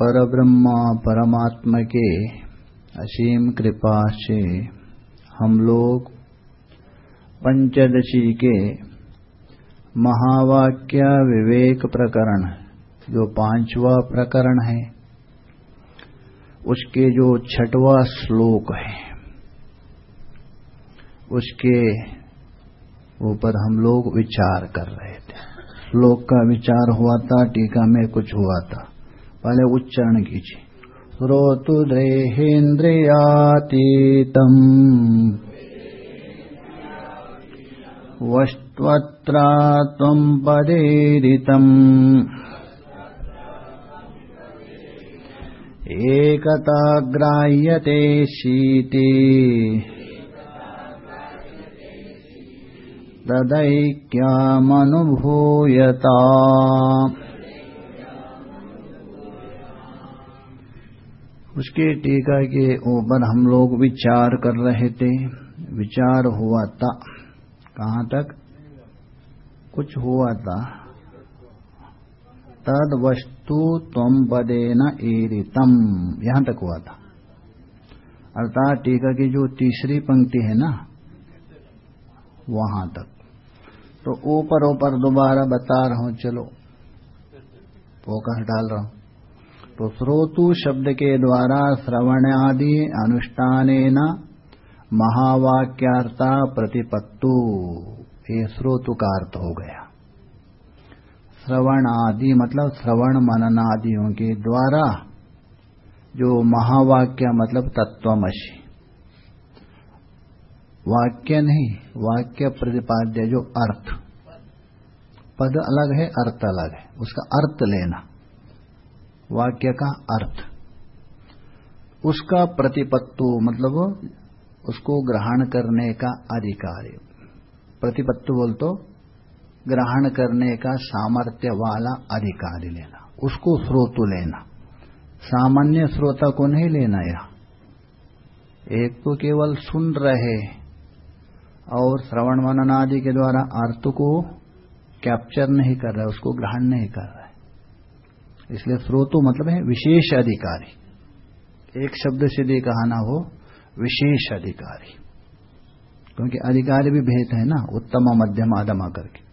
परब्रह्मा परमात्मा के असीम कृपा से हम लोग पंचदशी के महावाक्य विवेक प्रकरण, जो पांचवा प्रकरण है, उसके जो छठवा श्लोक है, उसके ऊपर हम लोग विचार कर रहे थे। श्लोक का विचार हुआ था, टीका में कुछ हुआ था। पहले उच्चारण कीजिए। श्रोतुद्रेहेन्द्रियातीतम् वष्ट्वत्रा त्वम् पदेरितम्। एकता ग्राह्यते शीते। तदैक्यामनुभूयता। उसके टीका के ऊपर हम लोग विचार कर रहे थे। विचार हुआ था। कहाँ तक? कुछ हुआ था। तद वस्तु तम पदे न एरितम यहाँ तक हुआ था। अर्थात टीका की जो तीसरी पंक्ति है ना, वहाँ तक। तो ऊपर ऊपर दोबारा बता रहा हूँ, चलो। फोकस डाल रहा हूँ। तो श्रोतु शब्द के द्वारा श्रवण आदि अनुष्ठान महावाक्यार्था प्रतिपत्तु। ये श्रोतु का अर्थ हो गया। श्रवण आदि मतलब श्रवण मनन आदियों के द्वारा जो महावाक्य मतलब तत्वमशी। वाक्य नहीं, वाक्य प्रतिपाद्य जो अर्थ। पद अलग है, अर्थ अलग है। उसका अर्थ लेना। वाक्य का अर्थ। उसका प्रतिपत्तु मतलब उसको ग्रहण करने का अधिकार प्रतिपत्तु बोल तो ग्रहण करने का सामर्थ्य वाला अधिकारी लेना, उसको स्रोतु लेना। सामान्य श्रोता को नहीं लेना यह। एक तो केवल सुन रहे और श्रवण मनन आदि के द्वारा अर्थ को कैप्चर नहीं कर रहा, उसको ग्रहण नहीं कर रहा। इसलिए स्रोतो मतलब है विशेष अधिकारी। एक शब्द से दे कहा ना हो, विशेष अधिकारी। क्योंकि अधिकारी भी भेद है ना, उत्तम, मध्यम, आदमा करके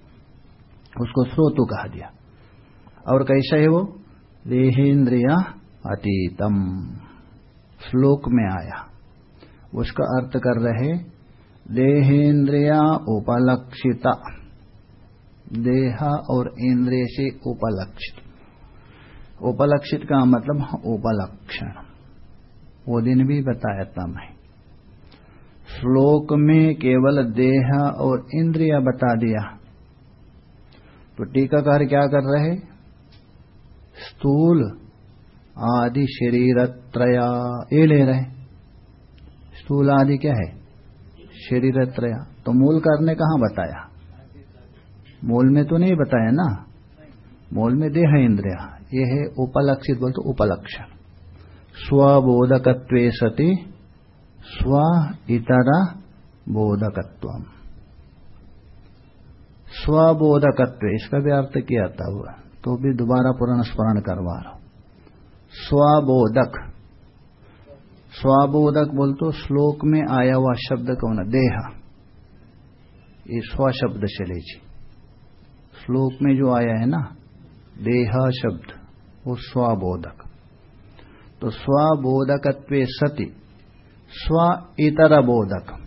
उसको स्रोतु कहा दिया। और कैसा है वो? देहेन्द्रिया अतीतम। श्लोक में आया। उसका अर्थ कर रहे देहेन्द्रिया उपलक्षिता। देह और इंद्रिय से उपलक्षित। उपलक्षित का मतलब उपलक्षण। वो दिन भी बताया था मैं। श्लोक में केवल देह और इंद्रिया बता दिया। तो टीकाकार क्या कर रहे? स्थूल आदि शरीर त्रया ये ले रहे। स्थूल आदि क्या है? शरीर त्रया तो मूल करने कहा बताया? मूल में तो नहीं बताया ना? मूल में देह इंद्रिया ये है उपलक्षित बोलते तो उपलक्षण। स्वबोधकत्व सति, स्व इतर बोधकत्व स्वबोधकत्व, इसका भी अर्थ किया था हुआ तो भी दोबारा पुराण स्मरण करवा रहा स्वबोधक। स्वाबोधक बोल तो श्लोक में आया हुआ शब्द कौन है? देह। ये स्व शब्द से लीजिए श्लोक में जो आया है ना, देह शब्द। वो स्वबोधक। तो स्वबोधकत्व सति, स्व इतर बोधक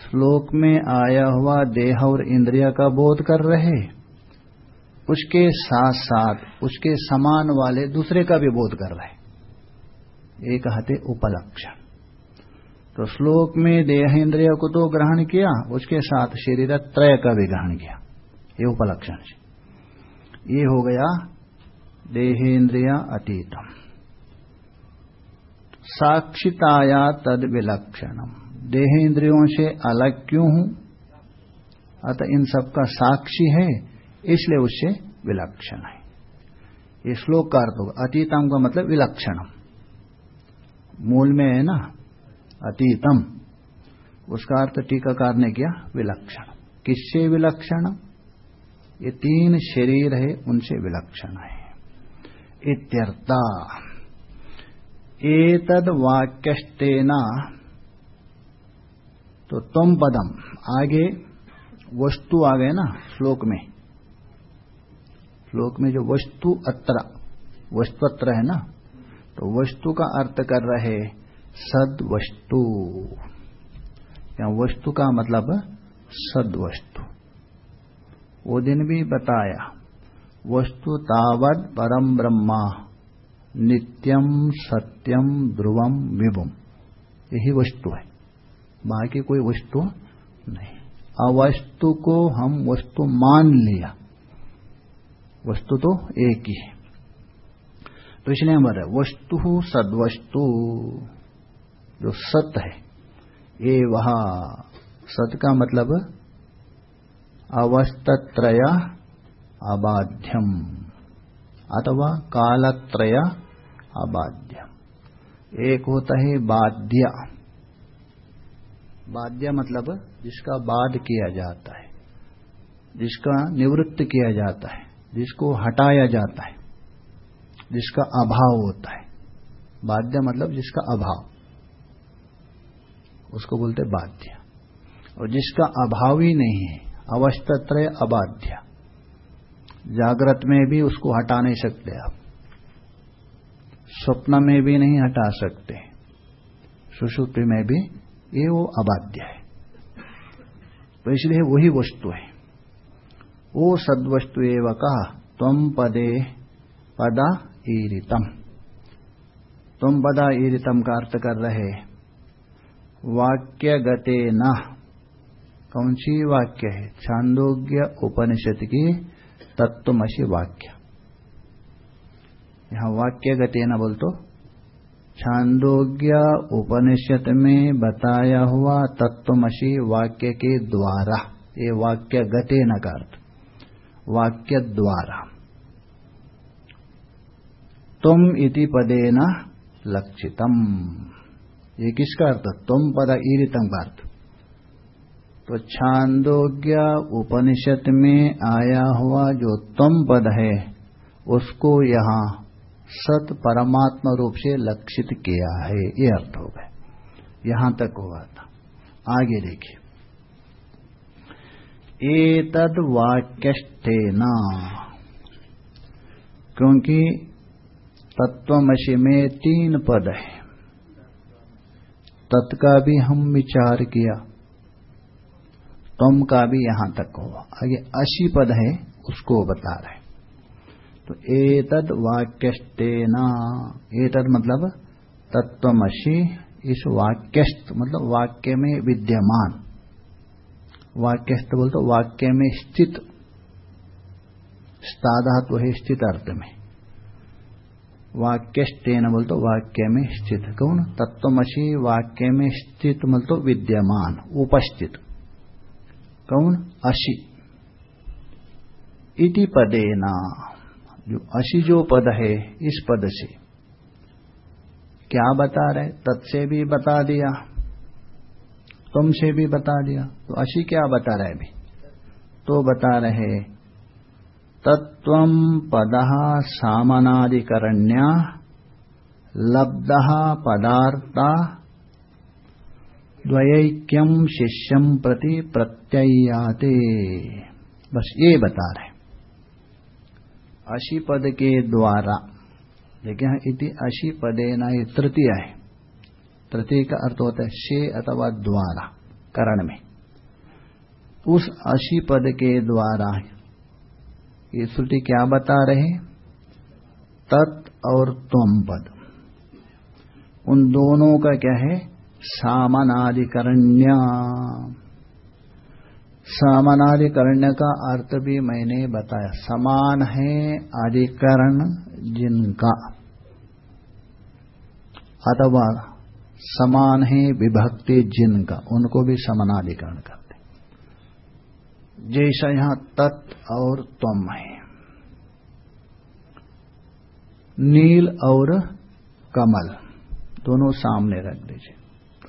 श्लोक में आया हुआ देह और इंद्रिया का बोध कर रहे, उसके साथ साथ उसके समान वाले दूसरे का भी बोध कर रहे। एक कहते उपलक्षण। तो श्लोक में देह इंद्रिया को तो ग्रहण किया, उसके साथ शरीर त्रय का भी ग्रहण किया। ये उपलक्षण ये हो गया देहेन्द्रिया अतीतम। साक्षिताया तद विलक्षणम। देहेन्द्रियों से अलग क्यों हूँ? अतः इन सबका साक्षी है, इसलिए उससे विलक्षण है। ये श्लोक का अर्थ होगा, अतीतम का मतलब विलक्षणम। मूल में है ना, अतीतम। उसका अर्थ टीकाकार ने किया, विलक्षण। किससे विलक्षण? ये तीन शरीर है, उनसे विलक्षण है। इत्यर्था। तो तुम पदम आगे वस्तु आ गए ना, श्लोक में। श्लोक में जो वस्तु अत्र, वस्तुअत्र है ना तो वस्तु का अर्थ कर रहे सद वस्तु या वस्तु का मतलब सद वस्तु वो दिन भी बताया। वस्तु तावत परम ब्रह्मा। नित्यम सत्यम ध्रुवम विभुम यही वस्तु है। बाकी कोई वस्तु नहीं। अवस्तु को हम वस्तु मान लिया। वस्तु तो एक ही है। तो इसलिए हमारे वस्तु सदवस्तु। जो सत है, ये वहा। सत का मतलब अवस्थत्रय अबाध्यम। अथवा कालत्रय अबाध्यम। एक होता है बाध्य। बाध्य मतलब जिसका बाध किया जाता है, जिसका निवृत्त किया जाता है, जिसको हटाया जाता है, जिसका अभाव होता है। बाध्य मतलब जिसका अभाव। उसको बोलते बाध्य। और जिसका अभाव ही नहीं है अवस्थत्रय अबाध्य। जागृत में भी उसको हटा नहीं सकते आप। स्वप्न में भी नहीं हटा सकते। सुषुप्ति में भी ये वो अबाध्य है। तो इसलिए वही वस्तु है। वो सद्वस्तु एवं कहा तम पदे पदा ईरितम। तुम पदा ईरितम का अर्थ कर रहे वाक्य गते न। कौन सी वाक्य है? छांदोग्य उपनिषद की तत्वमसी वाक्य। यहाँ वाक्य गते न बोल तो छांदोग्य उपनिषद में बताया हुआ तत्वमसी वाक्य के द्वारा, ये वाक्य गते न का अर्थ। वाक्य द्वारा तुम इति पदेन लक्षितम। ये किसका अर्थ? तुम पद ईरितम का अर्थ। तो छांदोग्य उपनिषद में आया हुआ जो तम पद है, उसको यहाँ सत परमात्मा रूप से लक्षित किया है। ये अर्थ हो गए यहाँ तक हुआ था। आगे देखिए। एतद वाक्यस्थेना क्योंकि तत्वमशी में तीन पद है। तत्का भी हम विचार किया। तम का भी यहाँ तक हो। आगे अशी पद है, उसको बता रहे तो एतद वाक्यस्तेना, एतद मतलब तत्वमसी इस वाक्यस्त मतलब वाक्य में विद्यमान। वाक्यस्त बोलते वाक्य में स्थित, स्ताधातु है स्थित अर्थ में। वाक्यस्तेन बोल तो वाक्य में स्थित। कौन? तत्वमसी वाक्य में स्थित तो विद्यमान, उपस्थित। कौन? अशी। इति पदेना। जो अशी जो पद है, इस पद से। क्या बता रहे? तत्से भी बता दिया। तुमसे भी बता दिया। तो अशी क्या बता रहे भी तो बता रहे तत्व पद सामनादिकरण्या, लब्ध पदार्थ द्वैक्यम शिष्यम प्रति प्रत्ययाते। बस ये बता रहे अशी पद के द्वारा देखिए इति अशी न ये तृतीय है। तृतीय का अर्थ होता है शे अथवा द्वारा, करण में। उस अशी पद के द्वारा, ये श्रुति क्या बता रहे तत् और तुम पद। उन दोनों का क्या है? सामनाधिकरण्य सामनाधिकरण्य का अर्थ भी मैंने बताया। समान है अधिकरण जिनका। अथवा समान है विभक्ति जिनका। उनको भी समानाधिकरण करते जैसा यहाँ तत् और तुम है। नील और कमल। दोनों सामने रख दीजिए।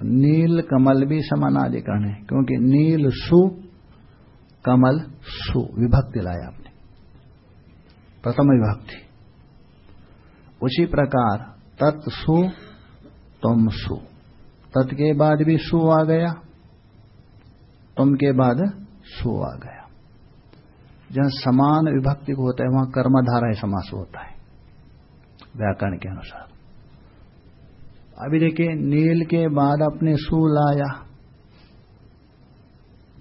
नील कमल भी समानाधिकरण है, क्योंकि नील सु, कमल सु, विभक्ति लाया आपने। प्रथम विभक्ति। उसी प्रकार तत्सु तुम सु। तत् के बाद भी सु आ गया, तुम के बाद सु आ गया। जहाँ समान विभक्ति को होता है, वहाँ कर्मधारा समास होता है, व्याकरण के अनुसार। अभी देखिए, नील के बाद अपने सु लाया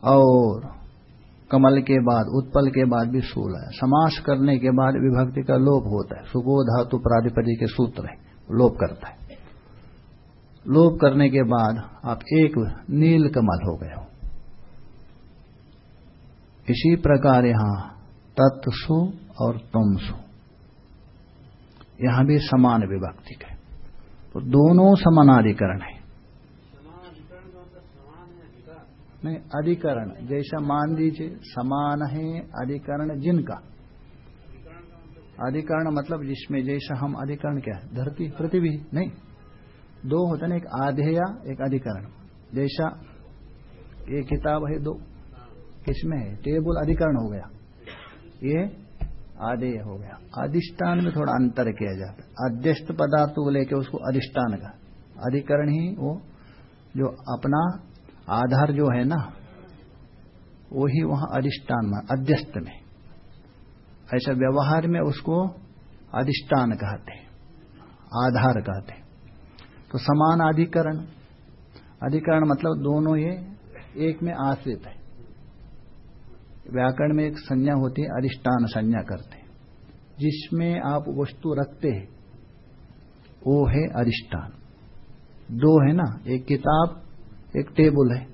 और कमल के बाद, उत्पल के बाद भी सु लाया समास करने के बाद विभक्ति का लोप होता है। सुगो धातु प्राधिपति के सूत्र है लोप करता है। लोप करने के बाद आप एक नील कमल हो गए हो। इसी प्रकार यहाँ तत्सु और तुमसु, यहाँ भी समान विभक्ति है। तो दोनों समानाधिकरण है। नहीं, अधिकरण, जैसा मान दीजिए समान है अधिकरण जिनका? अधिकरण मतलब जिसमें जैसा हम अधिकरण क्या है? धरती, पृथ्वी, नहीं। दो होते ना एक आधेया, एक अधिकरण। जैसा एक किताब है, दो। किसमें है? टेबल अधिकरण हो गया। ये आदेय हो गया। अधिष्ठान में थोड़ा अंतर किया जाता है। अध्यस्त पदार्थ को लेकर उसको अधिष्ठान का अधिकरण ही वो, जो अपना आधार जो है ना, वो ही वहाँ अधिष्ठान में अध्यस्त में। ऐसा व्यवहार में उसको अधिष्ठान कहते आधार कहते तो समान अधिकरण। अधिकरण मतलब दोनों ये एक में आश्रित है। व्याकरण में एक संज्ञा होती है, अधिष्ठान संज्ञा करते हैं। जिसमें आप वस्तु रखते हैं, वो है अधिष्ठान। दो है ना, एक किताब, एक टेबल है।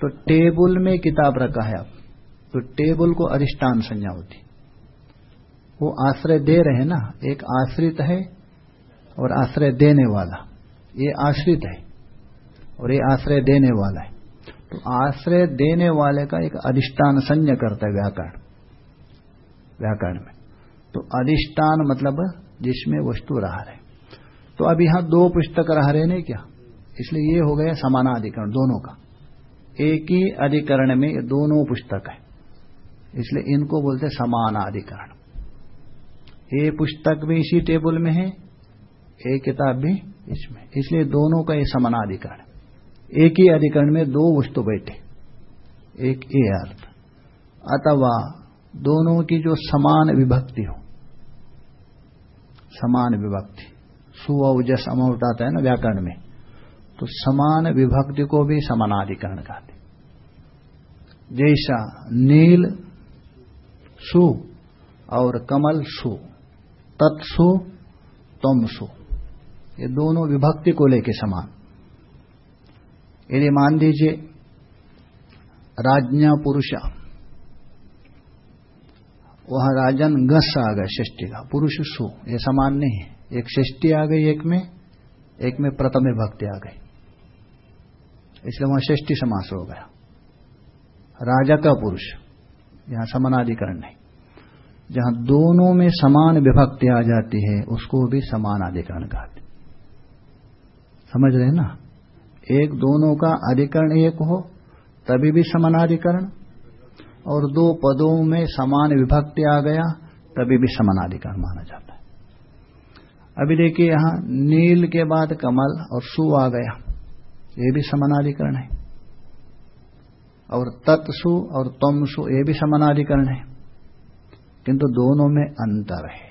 तो टेबल में किताब रखा है आप तो टेबल को अधिष्ठान संज्ञा होती वो आश्रय दे रहे हैं ना, एक आश्रित है और आश्रय देने वाला। ये आश्रित है और ये आश्रय देने वाला है। तो आश्रय देने वाले का एक अधिष्ठान संज्ञ करता है व्याकरण। व्याकरण में। तो अधिष्ठान मतलब जिसमें वस्तु रह रहे। तो अब यहाँ दो पुस्तक रह रहे नहीं क्या? इसलिए ये हो गया समानाधिकरण दोनों का। एक ही अधिकरण में ये दोनों पुस्तक है। इसलिए इनको बोलते समानाधिकरण। ये पुस्तक भी इसी टेबल में है एक किताब भी इसमें। इसलिए दोनों का ये समानाधिकरण। एक ही अधिकरण में दो वस्तु बैठे। एक ए अर्थ। अथवा दोनों की जो समान विभक्ति हो, समान विभक्ति सुअजस अमाउट आता है ना व्याकरण में तो समान विभक्ति को भी समानाधिकरण कहते जैसा नील सु और कमल सु तत्सु तम सु, ये दोनों विभक्ति को लेके समान। यदि मान दीजिए राजा पुरुष, वह राजन गस आ गए षष्टि का, पुरुष सु, ये समान नहीं है। एक षष्टि आ गई एक में एक में प्रथम भक्ति आ गई। इसलिए वहाँ षष्टि समास हो गया। राजा का पुरुष, यहाँ समानाधिकरण नहीं। जहाँ दोनों में समान विभक्ति आ जाती है, उसको भी समान अधिकरण कहते समझ रहे ना? एक दोनों का अधिकरण एक हो, तभी भी समानाधिकरण। और दो पदों में समान विभक्ति आ गया, तभी भी समानाधिकरण माना जाता है। अभी देखिए यहाँ नील के बाद कमल और सु आ गया। ये भी समानाधिकरण है। और तत्सु और तमसु ये भी समानाधिकरण है। किंतु दोनों में अंतर है।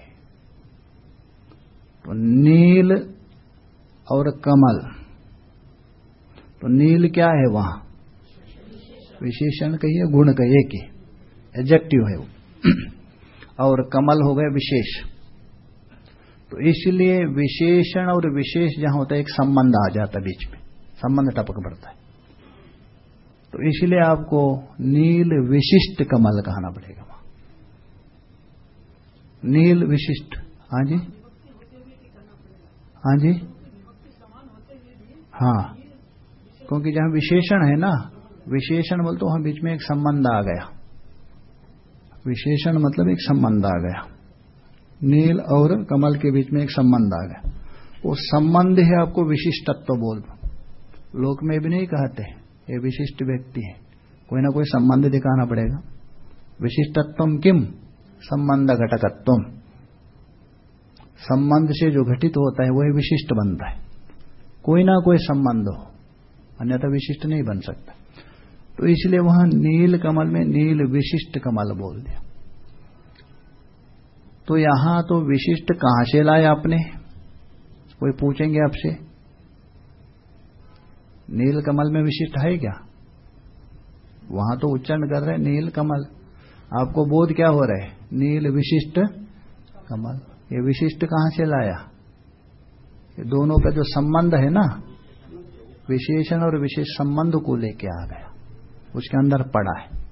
तो नील और कमल तो नील क्या है वहाँ? विशेषण कहिए, गुण कहिए कि एडजेक्टिव है वो। और कमल हो गए विशेष। तो इसलिए विशेषण और विशेष जहाँ होता है, एक संबंध आ जाता है बीच में। संबंध टपक पड़ता है। तो इसलिए आपको नील विशिष्ट कमल कहना पड़ेगा वहाँ। नील विशिष्ट। हाँ जी? हाँ जी? हाँ। क्योंकि जहाँ विशेषण है ना, विशेषण बोलते तो वहाँ बीच में एक संबंध आ गया। विशेषण मतलब एक संबंध आ गया। नील और कमल के बीच में एक संबंध आ गया। वो संबंध है आपको विशिष्टत्व बोल। लोक में भी नहीं कहते, ये विशिष्ट व्यक्ति है। कोई ना कोई संबंध दिखाना पड़ेगा। विशिष्टत्व किम? संबंध घटकत्व संबंध से जो घटित होता है, वही विशिष्ट बनता है। कोई ना कोई संबंध हो। अन्यथा विशिष्ट नहीं बन सकता। तो इसलिए वहाँ नील कमल में नील विशिष्ट कमल बोल दिया। तो यहाँ तो विशिष्ट कहाँ से लाए आपने? कोई पूछेंगे आपसे? नील कमल में विशिष्ट है क्या? वहाँ तो उच्चारण कर रहे नील कमल। आपको बोध क्या हो रहा है? नील विशिष्ट कमल। ये विशिष्ट कहाँ से लाया? ये दोनों का जो संबंध है ना विशेषण और विशेष संबंध को लेके आ गया। उसके अंदर पड़ा है।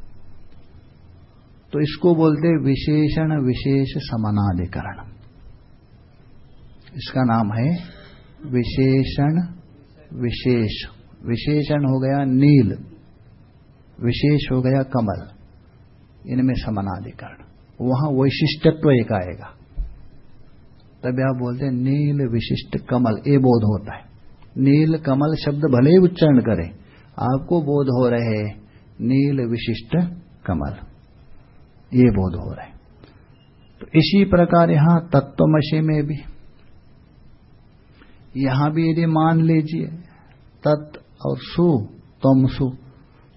तो इसको बोलते विशेषण, विशेष समानाधिकरण। इसका नाम है विशेषण, विशेष। विशेषण हो गया नील। विशेष हो गया कमल। इनमें समानाधिकरण। वहाँ वैशिष्टत्व एक आएगा। तब आप बोलते हैं नील, विशिष्ट, कमल। ये बोध होता है। नील कमल शब्द भले ही उच्चारण करें, आपको बोध हो रहे है नील विशिष्ट कमल। ये बोध हो रहे। तो इसी प्रकार यहाँ तत्वमशे में भी। यहाँ भी यदि मान लीजिए, तत् और सु, तम सु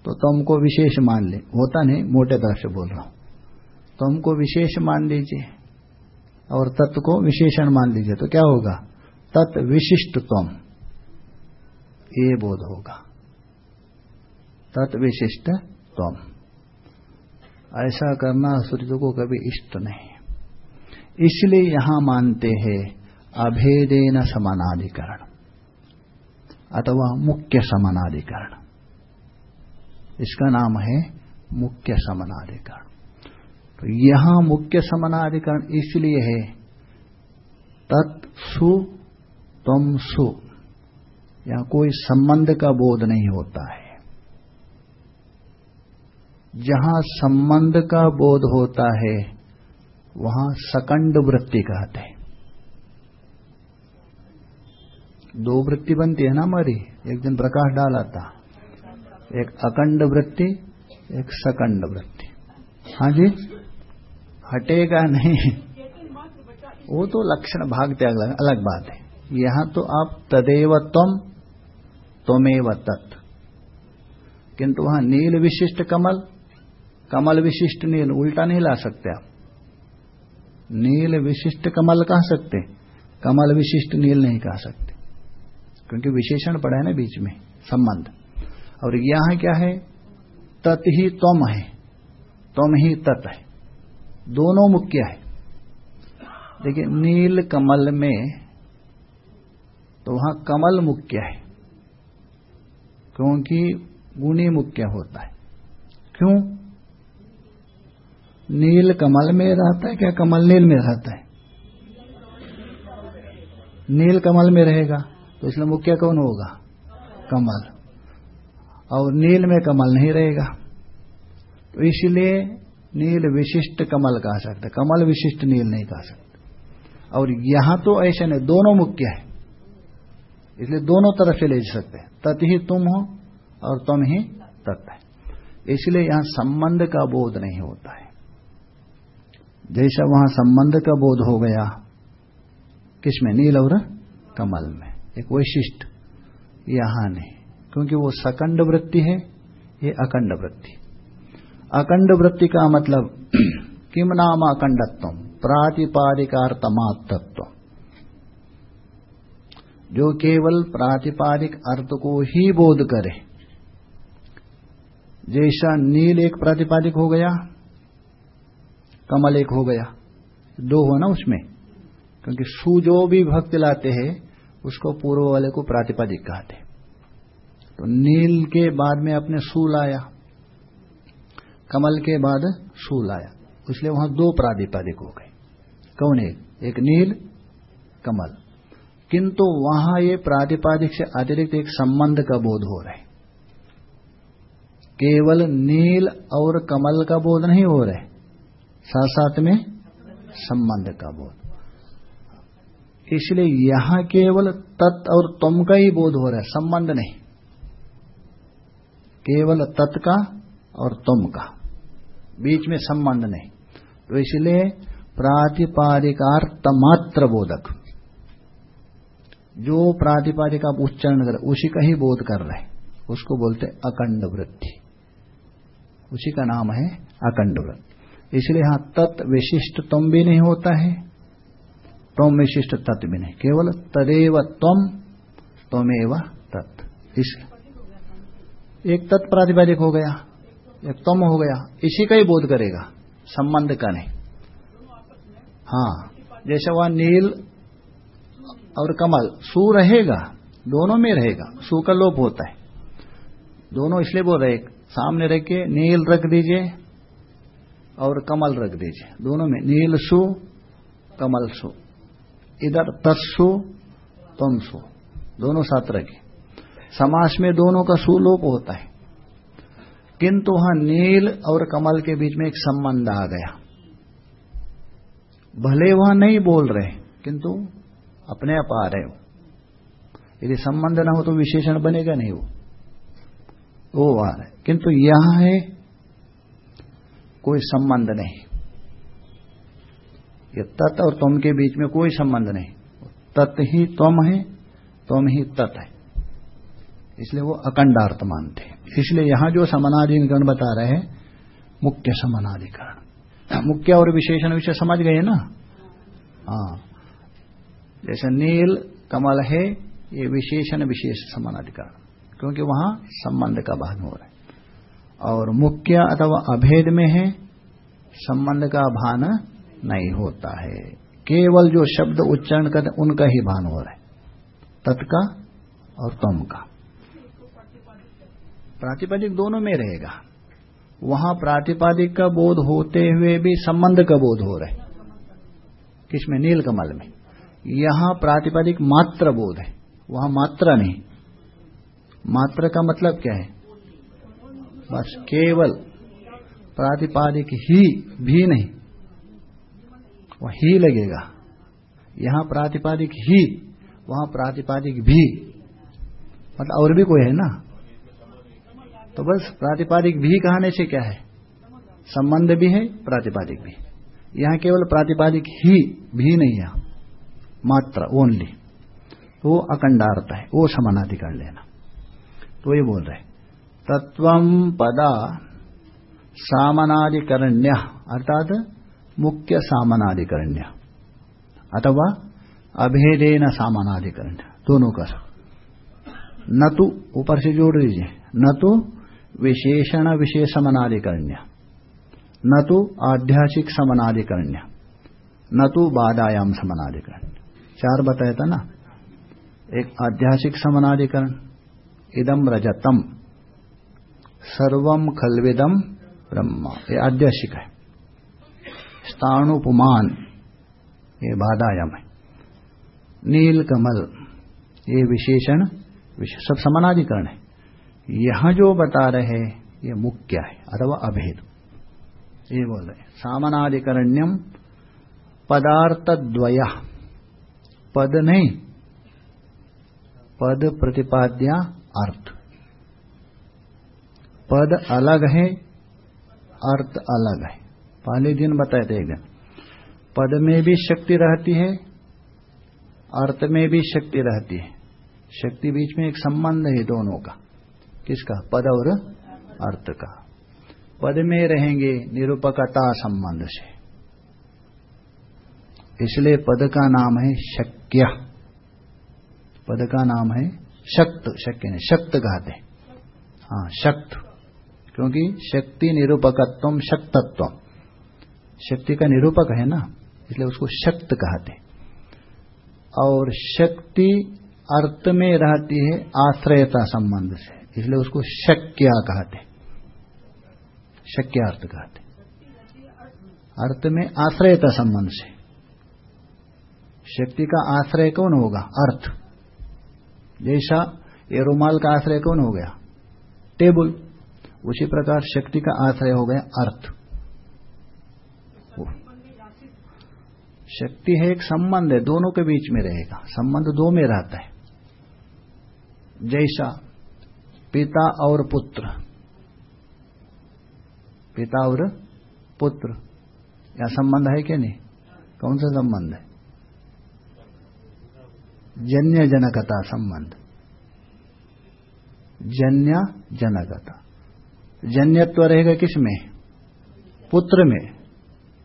तो तम को विशेष मान ले। होता नहीं, मोटे तरह से बोल रहा हूँ। तम को विशेष मान लीजिए और तत्व को विशेषण मान लीजिए तो क्या होगा? तत् विशिष्ट तम ये बोध होगा। तत्विशिष्ट तम ऐसा करना सूर्य को कभी इष्ट नहीं। इसलिए यहाँ मानते हैं, अभेदेन समानाधिकरण। अथवा मुख्य समानाधिकरण। इसका नाम है मुख्य समानाधिकरण। तो यहाँ मुख्य समानाधिकरण इसलिए है, तत्सु तम सु। यहाँ कोई संबंध का बोध नहीं होता है। जहाँ संबंध का बोध होता है, वहाँ सकंड वृत्ति कहते हैं। दो वृत्ति बनती है ना हमारी, एक दिन प्रकाश डाला था एक अखंड वृत्ति, एक सकंड वृत्ति। हाँ जी? हटेगा नहीं। वो तो लक्षण भाग त्याग अलग बात है। यहाँ तो आप तदेव तम त्वमेव तत्। किंतु वहाँ नील विशिष्ट कमल कमल विशिष्ट नील, उल्टा नहीं ला सकते आप। नील विशिष्ट कमल कह सकते? कमल विशिष्ट नील नहीं कह सकते। क्योंकि विशेषण पड़ा है ना बीच में, संबंध। और यहाँ क्या है? तत् ही तम है। तम ही तत् है। दोनों मुख्य है। देखिए, नील कमल में तो वहाँ कमल मुख्य है। क्योंकि गुणी मुख्य होता है। क्यों? नील कमल में रहता है क्या? कमल नील में रहता है। नील कमल में रहेगा तो इसलिए मुख्य कौन होगा? कमल। और नील में कमल नहीं रहेगा। तो इसलिए नील विशिष्ट कमल कह सकते कमल विशिष्ट नील नहीं कह सकते और यहाँ तो ऐसे नहीं, दोनों मुख्य है। इसलिए दोनों तरफ़ से ले सकते हैं। तत् ही तुम हो और तुम ही तत् है। इसलिए यहाँ संबंध का बोध नहीं होता है। जैसा वहाँ संबंध का बोध हो गया किसमें नील और कमल में। एक वैशिष्ट यहाँ नहीं, क्योंकि वो सकंड वृत्ति है, ये अखंड वृत्ति। अखंड वृत्ति का मतलब किम नाम अखंडत्व? प्रातिपादिकार्थमात्व जो केवल प्रातिपादिक अर्थ को ही बोध करे। जैसा नील एक प्रातिपादिक हो गया, कमल एक हो गया, दो हो ना उसमें? क्योंकि सु जो भी भक्त लाते हैं, उसको पूर्व वाले को प्रातिपादिक कहते तो नील के बाद में अपने सु लाया, कमल के बाद सु लाया, इसलिए वहाँ दो प्रातिपादिक हो गए। कौन एक? एक नील, कमल। किंतु वहाँ ये प्रातिपादिक से अतिरिक्त एक संबंध का बोध हो रहा है। केवल नील और कमल का बोध नहीं हो रहा है। साथ साथ में संबंध का बोध। इसलिए यहाँ केवल तत् और तुम का ही बोध हो रहा है, संबंध नहीं। केवल तत् का और तुम का। बीच में संबंध नहीं। तो इसलिए प्रातिपादिकार्थ मात्र बोधक। जो प्रातिपादिक आप उच्चारण कर, उसी का ही बोध कर रहे उसको बोलते अखंड वृद्धि उसी का नाम है अखंड वृद्धि इसलिए यहाँ तत् विशिष्ट तुम भी नहीं होता है, तुम विशिष्ट तत्व भी नहीं। केवल तदेव तुम, तुमेव तत्। इस एक तत्प्रातिपादिक हो गया, एक तुम हो गया, इसी का ही बोध करेगा, संबंध का नहीं। हाँ जैसे वह नील और कमल, सु रहेगा, दोनों में रहेगा, सु का लोप होता है। दोनों इसलिए बोल रहे सामने रख के नील रख दीजिए और कमल रख दीजिए, दोनों में, नील सु, कमल सु। इधर तत्सु तम सु, दोनों साथ रखे। समास में दोनों का सुलोप होता है। किंतु वहाँ नील और कमल के बीच में एक संबंध आ गया। भले वह नहीं बोल रहे, किंतु अपने आप आ रहे हो। यदि संबंध ना हो तो विशेषण बनेगा नहीं वो। वो आ रहा है। किंतु यहाँ है, कोई संबंध नहीं। ये तत् और तुम के बीच में कोई संबंध नहीं। तत् ही तुम है तुम ही तत् है। इसलिए वो अखंडार्थ मानते हैं। इसलिए यहाँ जो समानाधिकरण बता रहे हैं, मुख्य समानाधिकरण। मुख्य और विशेषण विषय समझ गए ना? हाँ। जैसे नील, कमल है, ये विशेषण विशेष समानाधिकरण क्योंकि वहाँ संबंध का भान हो रहा है। और मुख्य अथवा अभेद में है, संबंध का भान नहीं होता है। केवल जो शब्द उच्चारण करते उनका ही भान हो रहा है। तत्का और तम का। प्रातिपदिक दोनों में रहेगा। वहाँ प्रातिपादिक का बोध होते हुए भी संबंध का बोध हो रहा है। किसमें? नील कमल में। यहाँ प्रातिपदिक मात्र बोध है। वहाँ मात्रा नहीं। मात्र का मतलब क्या है? बस केवल प्रातिपादिक ही भी नहीं। वह ही लगेगा। यहाँ प्रातिपादिक ही, वहाँ प्रातिपादिक भी। मतलब और भी कोई है ना? तो बस प्रातिपादिक भी कहने से क्या है? संबंध भी है, प्रातिपादिक भी। यहाँ केवल प्रातिपादिक ही, भी नहीं है। मात्र ओनली तो वो अखंडार्थ है, वो समानाधिकार लेना। तो ये बोल रहे तत्व पदा सामनाधिकरण्य, अर्थात मुख्य सामनाधिकरण्य, अथवा अभेदेन सामनाधिकरण्य, दोनों का न तो ऊपर से जोड़ दीजिए, न तो विशेषण विशेष समनाधिकरण्य, न तो आध्यासिक समनाधिकरण्य, न तो बाधायाम समनाधिकरण्य। चार बताया था ना? एक आध्यासिक समनाधिकरण। इदम रजतम। सर्वम खलविदम ब्रह्मा। ये आध्यासिक है। स्थाणुपमान। ये बाधायाम है। नील कमल ये विशेषण सब समानाधिकरण है। यहाँ जो बता रहे, ये मुख्य है, अथवा अभेद। ये बोल रहे सामनाधिकरण्यम पदार्थ द्वय पद नहीं। पद प्रतिपाद्या अर्थ। पद अलग है, अर्थ अलग है। पहले दिन बताए थे एक दिन। पद में भी शक्ति रहती है, अर्थ में भी शक्ति रहती है। शक्ति बीच में एक संबंध है दोनों का। किसका? पद और अर्थ का। पद में रहेंगे निरूपकता संबंध से। इसलिए पद का नाम है शक्य। पद का नाम है शक्त, शक्य नहीं, शक्त कहते हाँ। शक्त। क्योंकि शक्ति निरूपकत्व शक्तत्व। शक्ति का निरूपक है ना, इसलिए उसको शक्त कहते और शक्ति अर्थ में रहती है आश्रयता संबंध से, इसलिए उसको शक्या कहते शक्य अर्थ कहते अर्थ में आश्रयता संबंध से। शक्ति का आश्रय कौन होगा? अर्थ। जैसा ये रुमाल का आश्रय कौन हो गया? टेबल। उसी प्रकार शक्ति का आश्रय हो गया अर्थ। शक्ति है एक संबंध है, दोनों के बीच में रहेगा। संबंध दो में रहता है। जैसा पिता और पुत्र। पिता और पुत्र। या संबंध है क्या नहीं? कौन सा संबंध है? जन्य जनकता संबंध। जन्य जनकता जन्यत्व रहेगा किसमें? पुत्र में।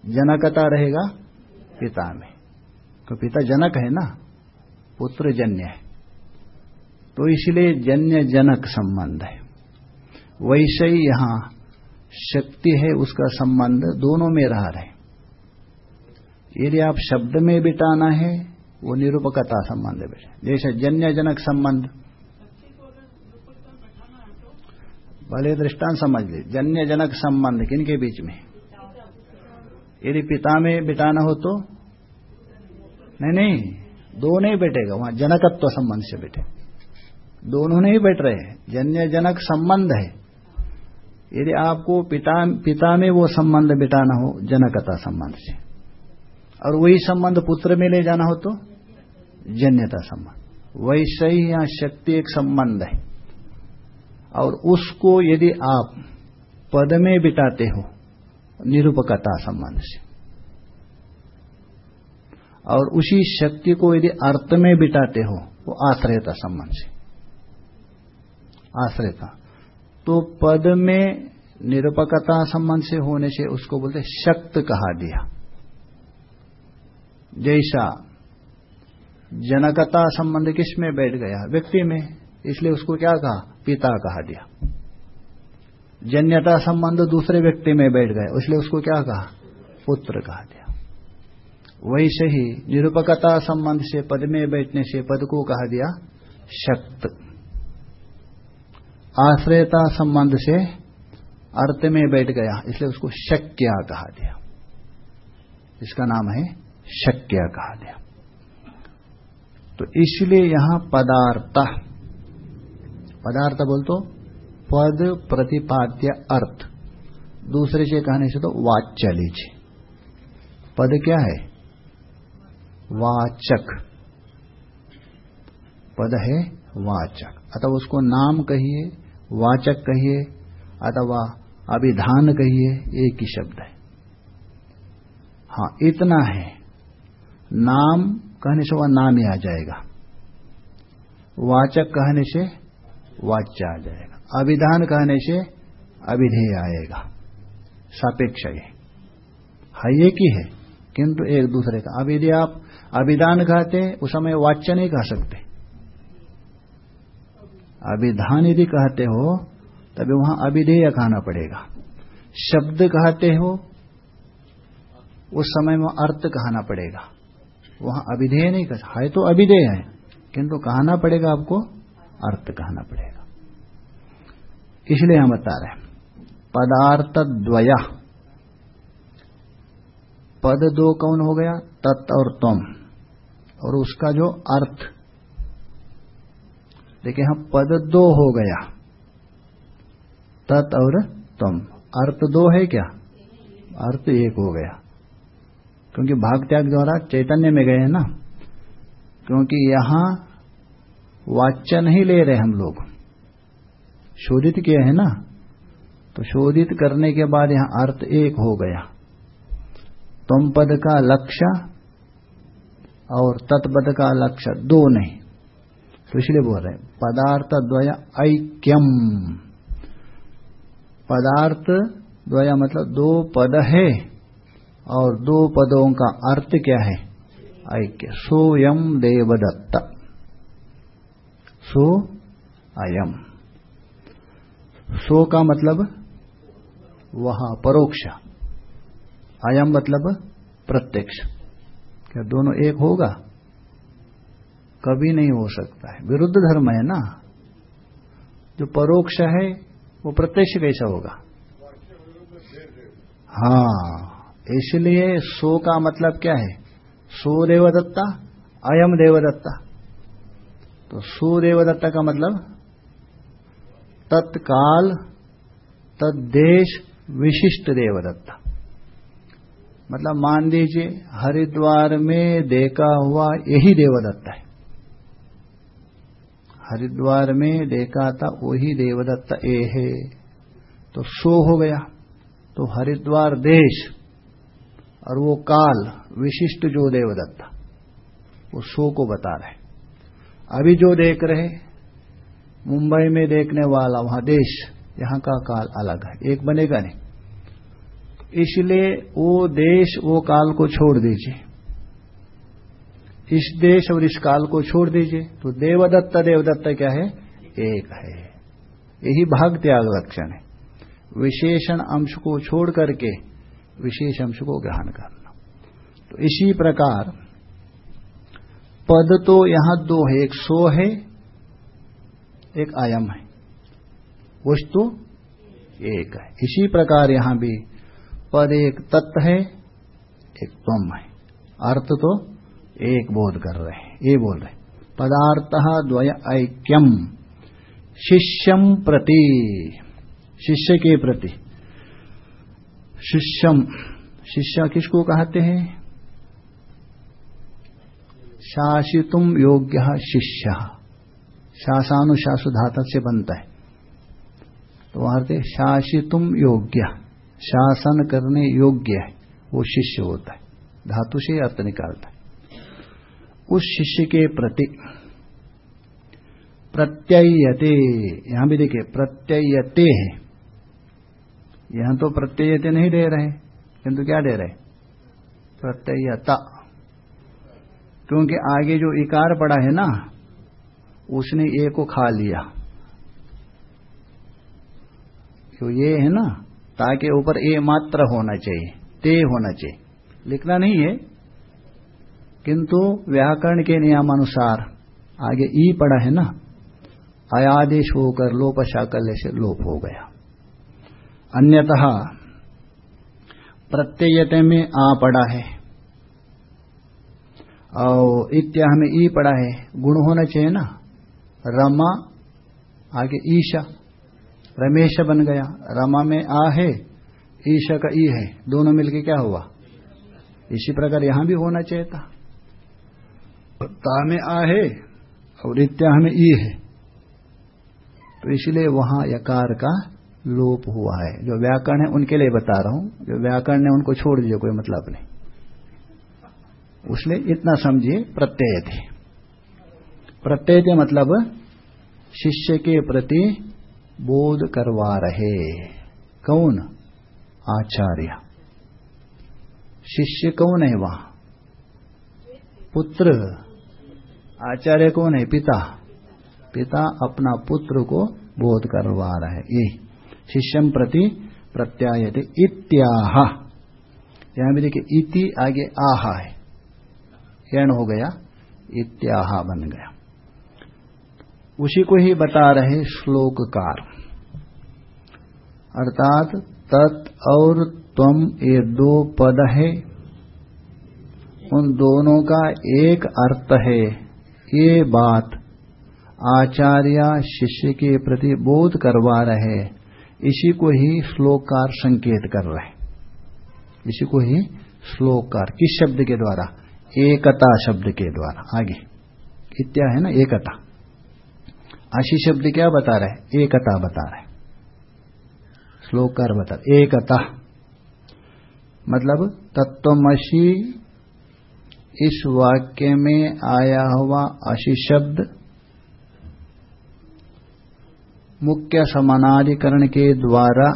जनकता रहेगा पिता में। तो पिता जनक है ना? पुत्र जन्य है। तो इसलिए जन्य जनक संबंध है। वैसे ही यहाँ शक्ति है, उसका संबंध दोनों में रहा रहे यदि आप शब्द में बिटाना है वो निरूपकता संबंध बैठे जैसे जन्य जनक संबंध। भले दृष्टांत समझ ली जन्य जनक संबंध किन के बीच में? यदि पिता में बिटाना हो तो? नहीं नहीं दो नहीं बैठेगा, वहाँ जनकत्व संबंध से बैठे। दोनों नहीं बैठ रहे जन्य जनक संबंध है। यदि आपको पिता पिता में वो संबंध बिटाना हो, जनकता संबंध से। और वही संबंध पुत्र में ले जाना हो तो? जन्यता संबंध। वैसे ही यहाँ शक्ति एक संबंध है। और उसको यदि आप पद में बिटाते हो, निरूपकता संबंध से। और उसी शक्ति को यदि अर्थ में बिटाते हो, वो आश्रयता संबंध से। आश्रयता। तो पद में निरूपकता संबंध से होने से उसको बोलते शक्त कहा दिया। जैसा जनकता संबंध किसमें बैठ गया? व्यक्ति में। इसलिए उसको क्या कहा? पिता कहा दिया। जन्यता संबंध दूसरे व्यक्ति में बैठ गया। इसलिए उसको क्या कहा? पुत्र कहा दिया। वैसे ही निरूपकता संबंध से पद में बैठने से पद को कहा दिया शक्त। आश्रयता संबंध से अर्थ में बैठ गया। इसलिए उसको शक्या कहा दिया। इसका नाम है शक्या कहा दिया। तो इसलिए यहाँ पदार्थ पदार्थ बोल तो पद प्रतिपाद्य अर्थ। दूसरे से कहने से तो वाच्य पद क्या है? वाचक। पद है वाचक। अथवा उसको नाम कहिए, वाचक कहिए, अथवा अभिधान कहिए, एक ही शब्द है। हाँ, इतना है। नाम कहने से वह नाम ही आ जाएगा। वाचक कहने से वाच्य आ जाएगा। अभिधान कहने से अभिधेय आएगा। सापेक्ष है। एक ही है, किंतु एक दूसरे का। अब यदि आप अभिधान कहते, उस समय वाच्य नहीं कह सकते। अभिधान यदि कहते हो, तभी वहाँ अभिधेय कहना पड़ेगा। शब्द कहते हो, उस समय में अर्थ कहना पड़ेगा। वहाँ अभिधेय नहीं कह है तो अभिधेय है। किंतु कहना पड़ेगा आपको, अर्थ कहना पड़ेगा। इसलिए हम बता रहे हैं पदार्थ द्वया पद दो कौन हो गया? तत् और तम। और उसका जो अर्थ। देखिए हम पद दो हो गया। तत् और तम। अर्थ दो है क्या? अर्थ एक हो गया। क्योंकि भाग त्याग द्वारा चैतन्य में गए हैं ना। क्योंकि यहाँ वाच्य नहीं ले रहे हम लोग। शोधित किए हैं ना। तो शोधित करने के बाद यहाँ अर्थ एक हो गया। तुम पद का लक्ष्य और तत्पद का लक्ष्य दो नहीं। तो इसलिए बोल रहे पदार्थ द्वय ऐक्यम। पदार्थ द्वया मतलब दो पद है। और दो पदों का अर्थ क्या है? ऐक्य। सोयम देवदत्त। सो अयम सो का मतलब वह परोक्ष। अयम मतलब प्रत्यक्ष। क्या दोनों एक होगा? कभी नहीं हो सकता है। विरुद्ध धर्म है ना? जो परोक्ष है, वो प्रत्यक्ष कैसा होगा? हाँ। इसलिए सो का मतलब क्या है? सो देवदत्ता, अयम देवदत्ता। तो सो देवदत्ता का मतलब तत्काल, तद्देश, विशिष्ट देवदत्ता। मतलब मान लीजिए, हरिद्वार में देखा हुआ यही देवदत्ता है। हरिद्वार में देखा था, वही देवदत्ता ए है। तो सो हो गया। तो हरिद्वार देश और वो काल विशिष्ट जो देवदत्ता वो सो को बता रहे अभी जो देख रहे मुंबई में देखने वाला वहाँ देश, यहाँ का काल अलग है, एक बनेगा नहीं। इसलिए वो देश, वो काल को छोड़ दीजिए। इस देश और इस काल को छोड़ दीजिए। तो देवदत्त देवदत्त क्या है? एक है। यही भाग त्याग लक्षण है। विशेषण अंश को छोड़ करके विशेष अंश को ग्रहण करना। तो इसी प्रकार, पद तो यहाँ दो है, एक सो है, एक आयम है। वस्तु एक है। इसी प्रकार यहाँ भी पद एक तत्व है, एक तम है। अर्थ तो एक बोध कर रहे हैं, ये बोल रहे पदार्थ द्वय ऐक्यम, शिष्यम प्रति, शिष्य के प्रति। शिष्यम। शिष्य किसको कहते हैं? शासितुम योग्य शिष्य। शासानुशासु धातु से बनता है। तो अर्थ शासितुम योग्य। शासन करने योग्य है, वो शिष्य होता है। धातु से अर्थ निकालता है। उस शिष्य के प्रति प्रत्ययते, यहाँ भी देखिए, प्रत्ययते है। यहाँ तो प्रत्ययते नहीं दे रहे, किंतु क्या दे रहे? प्रत्ययता। क्योंकि आगे जो इकार पड़ा है ना, उसने ए को खा लिया। तो ये है ना, ताकि ऊपर ए मात्र होना चाहिए, ते होना चाहिए। लिखना नहीं है, किंतु व्याकरण के नियमानुसार आगे ई पड़ा है ना अयादेश होकर लोप शाकल्य से लोप हो गया। अन्यतः प्रत्ययते में आ पड़ा है। और इत्या में ई पड़ा है। गुण होना चाहिए ना। रमा, आगे ईशा। रमेश बन गया। रमा में आ है, ईशा का ई है। दोनों मिलके क्या हुआ? इसी प्रकार यहाँ भी होना चाहिए था। ता में आ है और इत्याह में ई है। तो इसलिए वहाँ यकार का लोप हुआ है। जो व्याकरण है, उनके लिए बता रहा हूँ। जो व्याकरण है, उनको छोड़ दीजिए, कोई मतलब नहीं। उसने इतना समझिए, प्रत्यय थे। प्रत्यय थे मतलब शिष्य के प्रति बोध करवा रहे। कौन? आचार्य। शिष्य कौन है वहाँ? पुत्र। आचार्य कौन है? पिता। पिता अपना पुत्र को बोध करवा रहा। है ये शिष्यम प्रति प्रत्यायते। इत्याह। यहाँ भी देखिए इति आगे आहा है। यण हो गया, इत्याह बन गया। उसी को ही बता रहे श्लोककार। अर्थात, तत् और तुम ये दो पद है। उन दोनों का एक अर्थ है, ये बात आचार्य शिष्य के प्रति बोध करवा रहे। इसी को ही श्लोकार संकेत कर रहे हैं। इसी को ही श्लोकार, किस शब्द के द्वारा? एकता शब्द के द्वारा। आगे। इत्या है ना? एकता। आशी शब्द क्या बता रहे एकता बता रहे श्लोकार बता एकता। मतलब तत्वमसी इस वाक्य में आया हुआ अशी शब्द मुख्य समानाधिकरण के द्वारा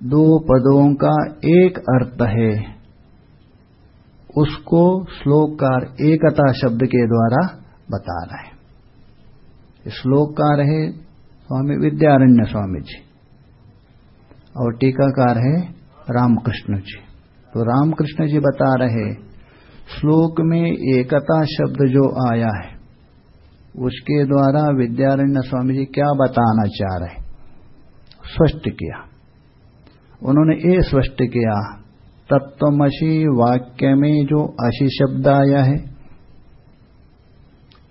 दो पदों का एक अर्थ है। उसको श्लोककार एकता शब्द के द्वारा बता रहे है। श्लोककार है स्वामी विद्यारण्य स्वामी जी और टीकाकार है रामकृष्ण जी। तो रामकृष्ण जी बता रहे, श्लोक में एकता शब्द जो आया है उसके द्वारा विद्यारण्य स्वामी जी क्या बताना चाह रहे स्पष्ट किया। उन्होंने ये स्पष्ट किया, तत्वमसी वाक्य में जो अशी शब्द आया है,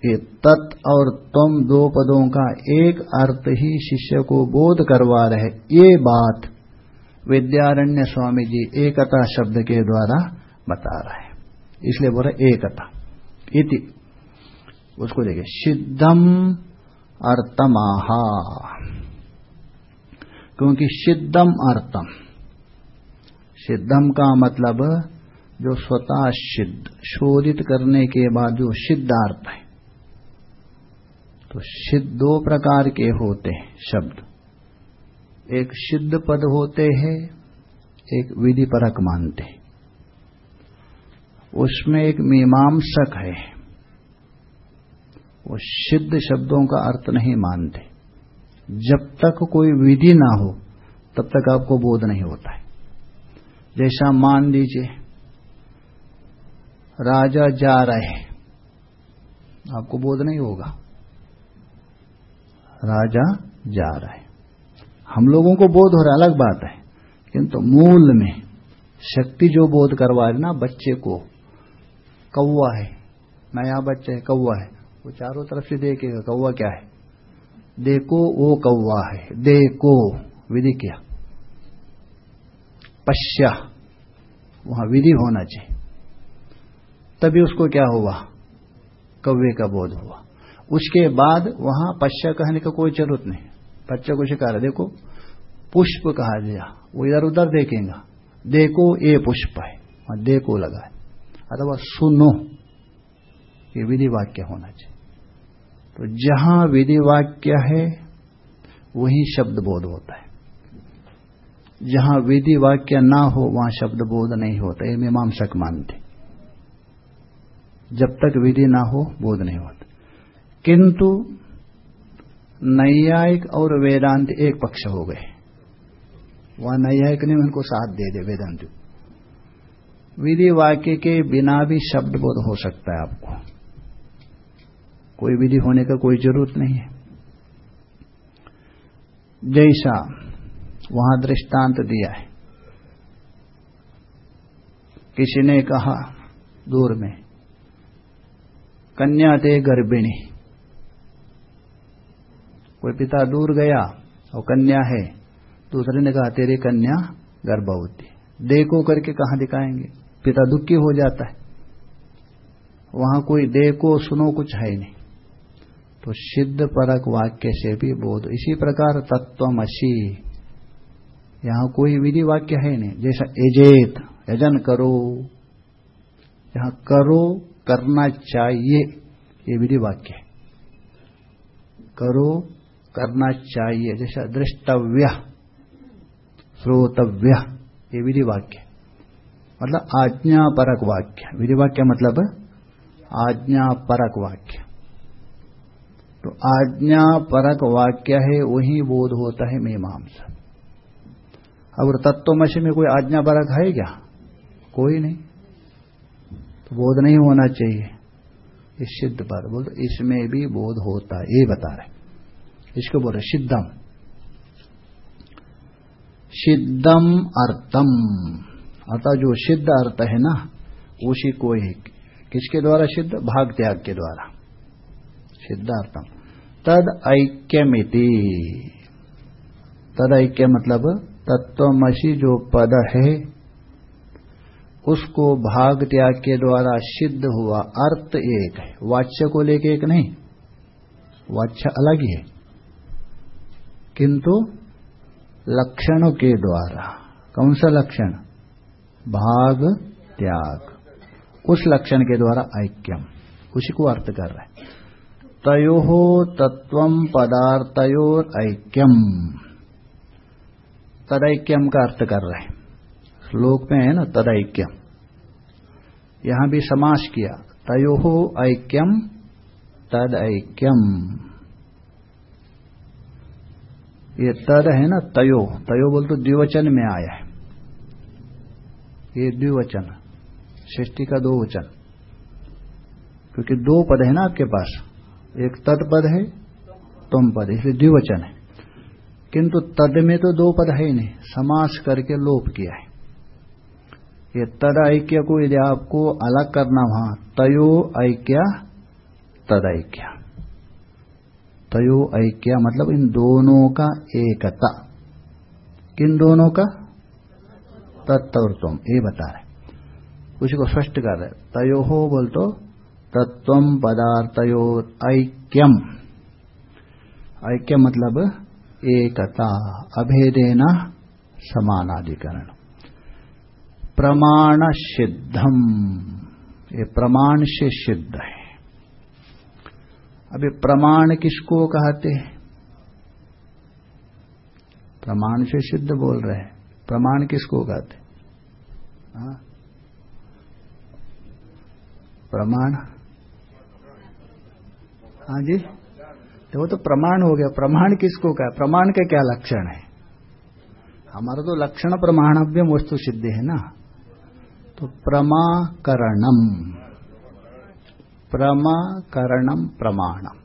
ये तत् और तम दो पदों का एक अर्थ ही शिष्य को बोध करवा रहे। ये बात विद्यारण्य स्वामी जी एकता शब्द के द्वारा बता रहे इसलिए बोले एकता। इति उसको देखिए। सिद्धम अर्थमाहा क्योंकि सिद्धम अर्थम सिद्धम का मतलब जो स्वतः सिद्ध, शोधित करने के बाद जो सिद्धार्थ है। तो सिद्ध दो प्रकार के होते हैं शब्द। एक सिद्ध पद होते हैं, एक विधि परक मानते हैं। उसमें एक मीमांसक है। वो सिद्ध शब्दों का अर्थ नहीं मानते। जब तक कोई विधि ना हो, तब तक आपको बोध नहीं होता है। जैसा मान लीजिए, राजा जा रहे आपको बोध नहीं होगा। राजा जा रहे हम लोगों को बोध हो रहा अलग बात है। किंतु मूल में शक्ति जो बोध करवा रही ना, बच्चे को, कौवा है। नया बच्चा है, कौवा है। वो चारों तरफ़ से देखेगा, कौवा क्या है? देखो, वो कौवा है। देखो, विधि क्या? पश्या। वहाँ विधि होना चाहिए। तभी उसको क्या हुआ? कौवे का बोध हुआ। उसके बाद वहाँ पश्या कहने का कोई ज़रूरत नहीं। बच्चे को शिकार है। देखो, पुष्प कहा गया। वो इधर उधर देखेगा। देखो, ये पुष्प है। वहाँ देखो लगा है। अथवा सुनो। ये विधि वाक्य होना चाहिए। तो जहाँ विधि वाक्य है, वहीं शब्द बोध होता है। जहाँ विधि वाक्य ना हो, वहाँ शब्द बोध नहीं होता। ये मीमांसक मानते। जब तक विधि ना हो, बोध नहीं होता। किंतु नैयायिक और वेदांत एक पक्ष हो गए। वहाँ नैयायिक ने उनको साथ दे दे वेदांत। विधि वाक्य के बिना भी शब्द बोध हो सकता है आपको। कोई विधि होने का कोई ज़रूरत नहीं है। जैसा वहाँ दृष्टांत दिया है। किसी ने कहा, दूर में, कन्या थे गर्भिणी। कोई पिता दूर गया और कन्या है, दूसरे ने कहा, तेरी कन्या गर्भवती। देखो करके कहा दिखाएँगे? पिता दुखी हो जाता है। वहाँ कोई देखो सुनो कुछ है नहीं। तो सिद्ध परक वाक्य से भी बोध। इसी प्रकार तत्वमसी यहाँ कोई विधि वाक्य है नहीं। जैसा एजेत, यजन करो। यहाँ करो, करना चाहिए, ये विधि वाक्य है। करो, करना चाहिए, जैसा दृष्टव्य, श्रोतव्य, ये विधि वाक्य मतलब आज्ञा परक वाक्य। विधि वाक्य मतलब आज्ञा परक वाक्य। तो आज्ञा परक वाक्य है, वही बोध होता है मीमांसा। अब तत्वमशी में कोई आज्ञा परक है क्या? कोई नहीं। तो बोध नहीं होना चाहिए। इस सिद्ध पर बोल इसमें भी बोध होता है। ये बता रहे इसको बोल रहे सिद्धम। सिद्धम अर्थम। अतः जो सिद्ध अर्थ है ना, उसी को ही किसके द्वारा सिद्ध? भाग त्याग के द्वारा। सिद्धार्थम तद ऐक्यमिति। तद ऐक्य मतलब तत्वमसी जो पद है, उसको भाग त्याग के द्वारा सिद्ध हुआ अर्थ एक है। वाच्य को लेके एक नहीं, वाच्य अलग ही है। किंतु लक्षणों के द्वारा, कौन सा लक्षण? भाग त्याग। उस लक्षण के द्वारा ऐक्यम। उसी को अर्थ कर रहे तयो तत्व पदार्थयोर ऐक्यम तदैक्यम का अर्थ कर रहे हैं। श्लोक में है ना, तदैक्यम। यहाँ भी समास किया। तयो ऐक्यम तद ऐक्यम ये तद है ना, तयो। तयो बोल तो द्विवचन में आया है। ये द्विवचन, सृष्टि का दो वचन। क्योंकि दो पद है ना आपके पास। एक तद पद है, तुम पद इसलिए द्विवचन है। किंतु तद में तो दो पद है ही नहीं, समास करके लोप किया है। ये तद ऐक्य को यदि आपको अलग करना वहाँ तयो ऐक्य, तद ऐक्य। तयो ऐक्य मतलब इन दोनों का एकता। किन दोनों का? तत्व तुम, ये बता रहे उसी को स्पष्ट कर रहे तयो हो। बोल तो तत्व पदार्थयो ऐक्यम ऐक्य मतलब एकता, अभेदेना समानाधिकरण प्रमाण सिद्धम ये प्रमाण से सिद्ध है। अभी प्रमाण किसको कहते हैं? प्रमाण से सिद्ध बोल रहे हैं। प्रमाण किसको कहते हाँ? प्रमाण हाँ जी। तो वो तो प्रमाण हो गया। प्रमाण किसको क्या प्रमाण का क्या लक्षण है? हमारा तो लक्षण प्रमाणव्यम वस्तु सिद्ध है ना? तो प्रमाकरणम। प्रमाकरणम प्रमाणम।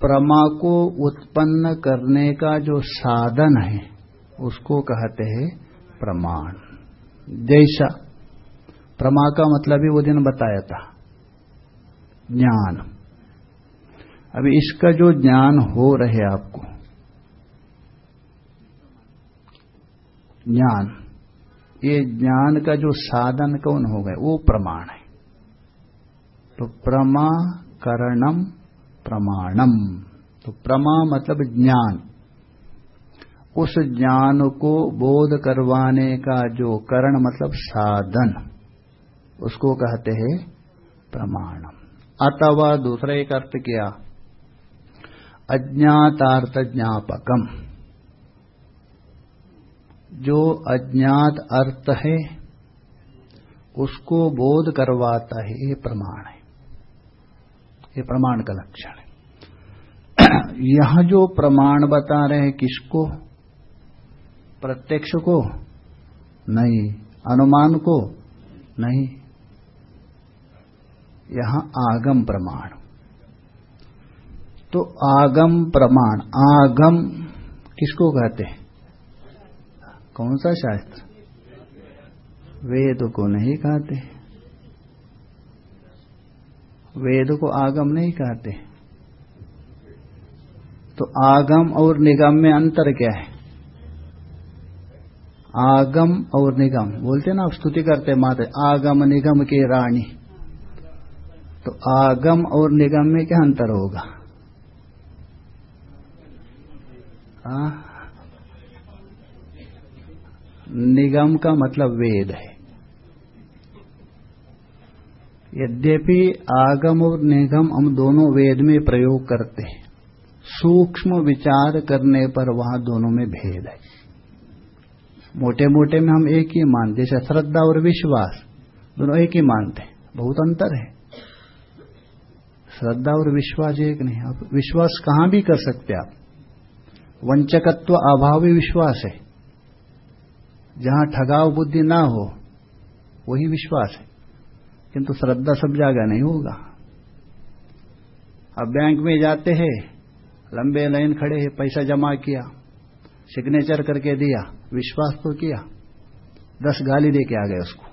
प्रमा को उत्पन्न करने का जो साधन है, उसको कहते हैं प्रमाण। जैसा। प्रमा का मतलब ही वो दिन बताया था। ज्ञान। अभी इसका जो ज्ञान हो रहे आपको, ज्ञान, ये ज्ञान का जो साधन कौन हो गए वो प्रमाण है। तो प्रमा करणम प्रमाणम। तो प्रमा मतलब ज्ञान। उस ज्ञान को बोध करवाने का जो करण मतलब साधन, उसको कहते हैं प्रमाणम। अथवा दूसरा एक अर्थ किया। अज्ञातार्थ ज्ञापकम जो अज्ञात अर्थ है, उसको बोध करवाता है, ये प्रमाण है। ये प्रमाण का लक्षण है। यहाँ जो प्रमाण बता रहे हैं, किसको? प्रत्यक्ष को? नहीं। अनुमान को? नहीं। यहाँ आगम प्रमाण। तो आगम प्रमाण, आगम किसको कहते हैं? कौन सा शास्त्र? वेद को नहीं कहते। वेद को आगम नहीं कहते। तो आगम और निगम में अंतर क्या है? आगम और निगम। बोलते ना आप स्तुति करते माते, आगम निगम के रानी। तो आगम और निगम में क्या अंतर होगा? आ? निगम का मतलब वेद है। यद्यपि आगम और निगम हम दोनों वेद में प्रयोग करते हैं, सूक्ष्म विचार करने पर वहाँ दोनों में भेद है। मोटे मोटे में हम एक ही मानते जैसे श्रद्धा और विश्वास, दोनों एक ही मानते हैं, बहुत अंतर है। श्रद्धा और विश्वास एक नहीं, आप विश्वास कहाँ भी कर सकते आप? वंचकत्व अभावी विश्वास है। जहाँ ठगाव बुद्धि ना हो, वही विश्वास है। किंतु श्रद्धा सब जगह नहीं होगा। अब बैंक में जाते हैं, लंबे लाइन खड़े हैं, पैसा जमा किया, सिग्नेचर करके दिया, विश्वास तो किया, दस गाली दे के आ गए उसको।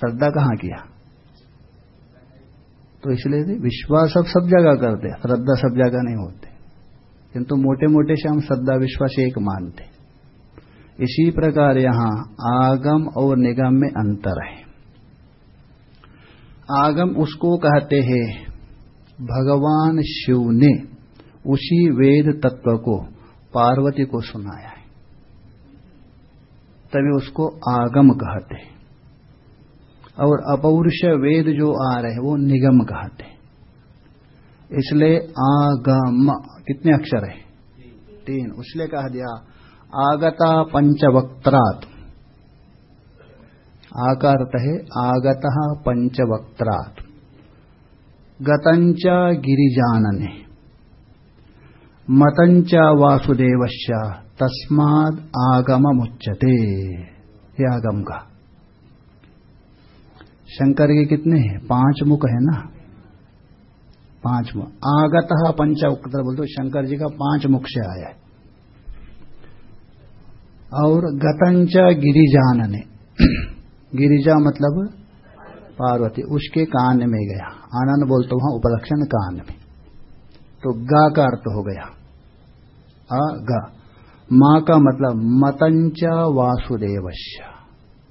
श्रद्धा कहाँ किया? तो इसलिए विश्वास अब सब जगह करते श्रद्धा सब जगह नहीं होते। किंतु मोटे मोटे से हम श्रद्धा, विश्वास एक मानते। इसी प्रकार यहाँ आगम और निगम में अंतर है। आगम उसको कहते हैं, भगवान शिव ने उसी वेद तत्व को, पार्वती को सुनाया है। तभी उसको आगम कहते हैं। और अपौरुष वेद जो आ रहे हैं, वो निगम कहते इसलिए आगम, कितने अक्षर है? तीन। उसलिए कह दिया, आगता पंचवक्त्रात। आकार है, आगत पंचवक्त्रात। गतंच गिरिजानने। मतंच वासुदेवश्य तस्माद आगम मुच्यते आगम का। शंकर के कितने हैं? पाँच मुख है ना? पाँच मुख। आगत पंच उत्तर बोलते शंकर जी का पाँच मुख से आया है। और गतंच गिरिजान ने। गिरिजा मतलब पार्वती। उसके कान में गया। आनंद बोलते वहाँ उपलक्षण कान में। तो गा का अर्थ हो गया। आ गा। माँ का मतलब मतंच वासुदेवश्य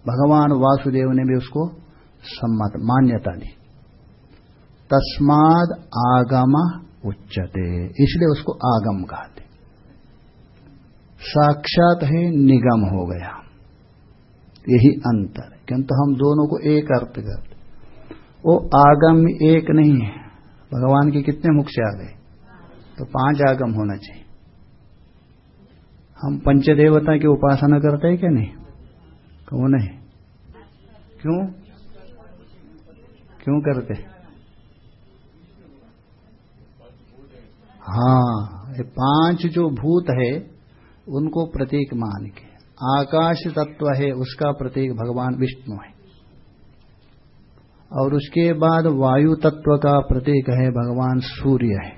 भगवान वासुदेव ने भी उसको सम्मत, मान्यता दी तस्माद आगम उच्चते इसलिए उसको आगम कहते साक्षात है निगम हो गया। यही अंतर किंतु हम दोनों को एक अर्थ करते वो आगम एक नहीं है। भगवान के कितने मुख से आ गए? तो पाँच आगम होना चाहिए। हम पंचदेवता की उपासना करते हैं क्या नहीं? कौन है क्यों? क्यों करते? हाँ ये पाँच जो भूत है, उनको प्रतीक मान के। आकाश तत्व है, उसका प्रतीक भगवान विष्णु है। और उसके बाद वायु तत्व का प्रतीक है, भगवान सूर्य है।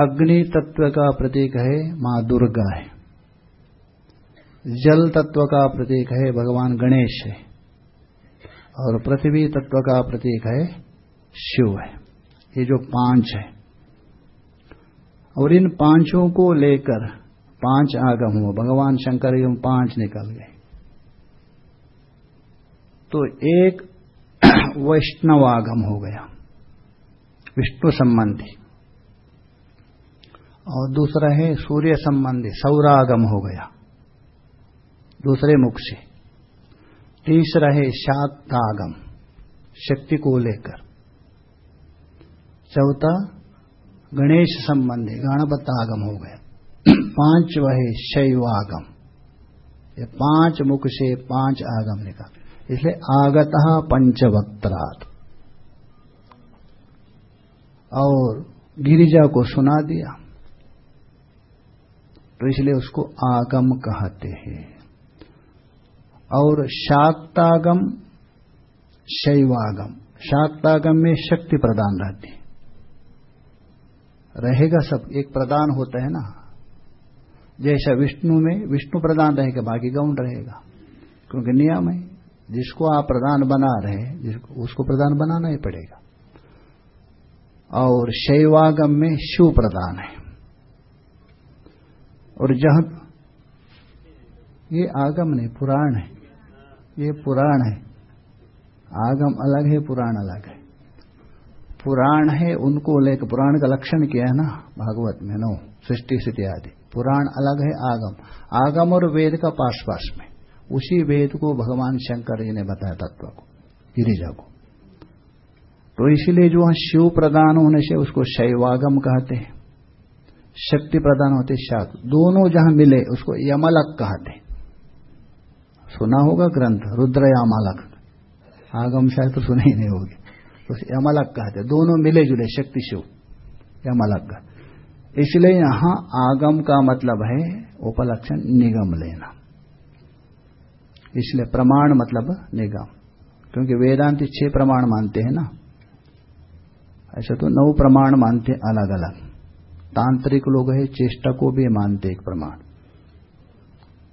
अग्नि तत्व का प्रतीक है, माँ दुर्गा है। जल तत्व का प्रतीक है, भगवान गणेश है। और पृथ्वी तत्व का प्रतीक है शिव है। ये जो पाँच है। और इन पाँचों को लेकर पाँच आगम हुआ। भगवान शंकर एवं पाँच निकल गए। तो एक वैष्णव आगम हो गया। विष्णु संबंधी। और दूसरा है सूर्य संबंधी। सौरागम हो गया। दूसरे मुख से। तीसरा है शाक्तागम शक्ति को लेकर। चौथा, गणेश संबंधी, गणपत आगम हो गया। पाँच वह शैवागम ये पाँच मुख से पाँच आगम निकाल। इसलिए आगत पंचवक्त्रात। और गिरिजा को सुना दिया। तो इसलिए उसको आगम कहते हैं। और शाक्तागम शैवागम। शाक्तागम में शक्ति प्रदान रहती रहेगा सब, एक प्रदान होता है ना। जैसा विष्णु में विष्णु प्रदान रहेगा, बाकी गौण रहेगा। क्योंकि नियम है, जिसको आप प्रदान बना रहे जिसको, उसको प्रदान बनाना ही पड़ेगा। और शैवागम में शिव प्रदान है। और जहाँ, ये आगम नहीं, पुराण है। ये पुराण है। आगम अलग है, पुराण अलग है। पुराण है, उनको लेकर पुराण का लक्षण क्या है ना? भागवत में, नो, सृष्टि, स्थिति आदि। पुराण अलग है, आगम। आगम और वेद का पास पास में। उसी वेद को भगवान शंकर जी ने बताया तत्व को, गिरिजा को। तो इसीलिए जो शिव प्रदान होने से उसको शैवागम कहते हैं। शक्ति प्रदान होते शाक दोनों जहाँ मिले, उसको यमलक कहते सुना होगा ग्रंथ रुद्र यामालक आगम शायद तो सुने ही नहीं होगी। तो यमलक कहते दोनों मिले जुले शक्ति शिव यमलक इसलिए यहाँ आगम का मतलब है उपलक्षण निगम लेना। इसलिए प्रमाण मतलब निगम। क्योंकि वेदांत छह प्रमाण मानते हैं ना। ऐसा तो नौ प्रमाण मानते अलग अलग तांत्रिक लोग है, चेष्टा को भी मानते एक प्रमाण।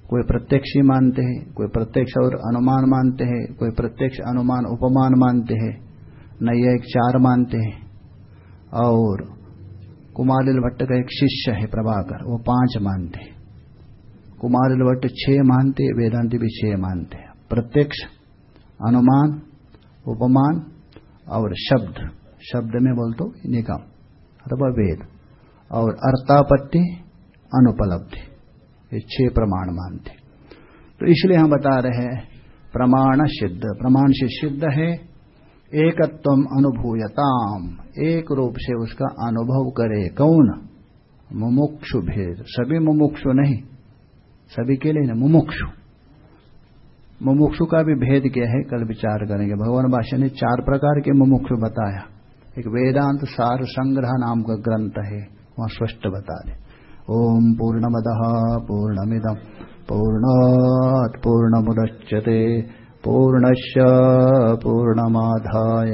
कोई प्रत्यक्ष ही मानते हैं, कोई प्रत्यक्ष और अनुमान मानते हैं, कोई प्रत्यक्ष अनुमान उपमान मानते हैं नैया एक चार मानते हैं। और कुमारिल भट्ट का एक शिष्य है प्रभाकर, वो पाँच मानते हैं। कुमारिल भट्ट छह मानते, वेदांति भी छह मानते हैं। प्रत्यक्ष, अनुमान, उपमान और शब्द। शब्द में बोल तो निगम, अथवा वेद। और अर्थापत्ति अनुपलब्धि। ये छह प्रमाण मानते तो इसलिए हम बता रहे हैं, प्रमाण सिद्ध। प्रमाण से सिद्ध है एकत्व अनुभूयताम। एक रूप से उसका अनुभव करे। कौन? मुमुक्षु भेद। सभी मुमुक्षु नहीं। सभी के लिए ना मुमुक्षु। मुमुक्षु का भी भेद क्या है? कल विचार करेंगे। भगवान भाषा ने चार प्रकार के मुमुक्षु बताया। एक वेदांत सार संग्रह नाम का ग्रंथ है, वहाँ स्पष्ट बता दे ॐ पूर्णमदः पूर्णमिदम् पूर्णात् पूर्णमुदच्यते पूर्णश्च पूर्णमाधाय